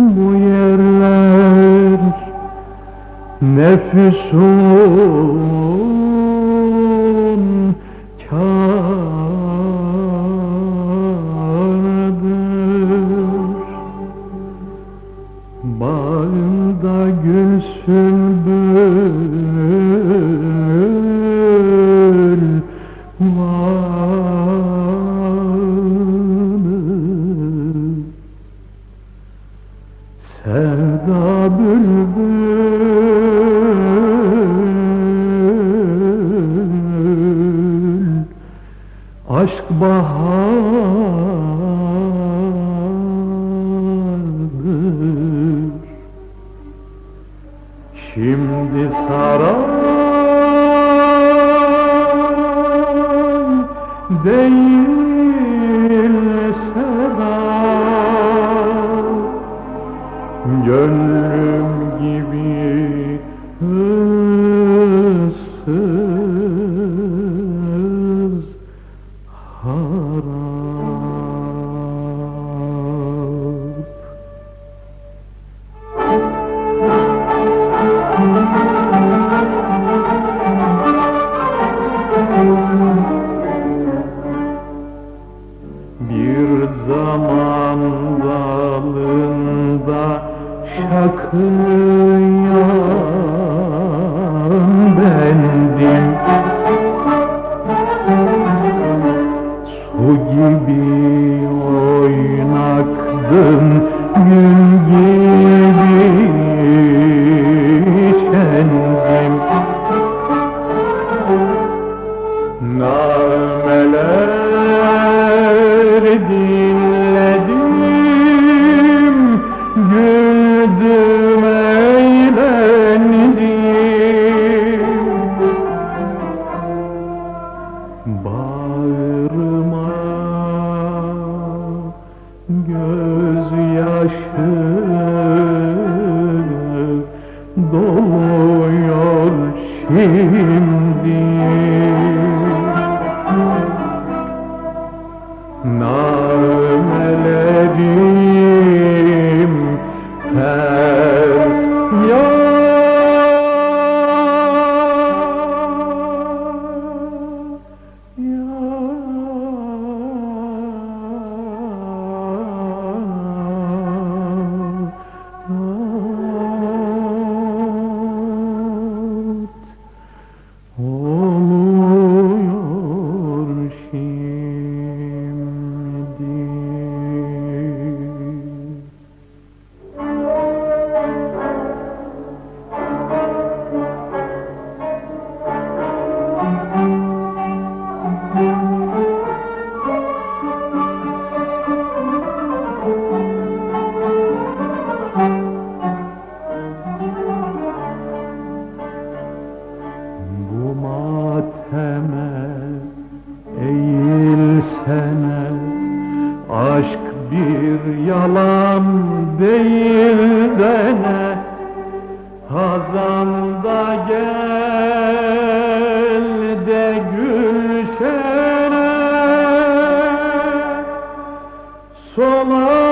bu yerler nefis olur. Sevda bülbül Aşk bahardır. Şimdi saray değil Gönlüm gibi ıssız harap. Bir zaman dalında şakıyan bendim Su gibi oynaktım şimdi Namelerim feryat Oh, Bu mateme eğilsene. Aşk bir yalan değil dene. Hazanda gel de gülşene Solan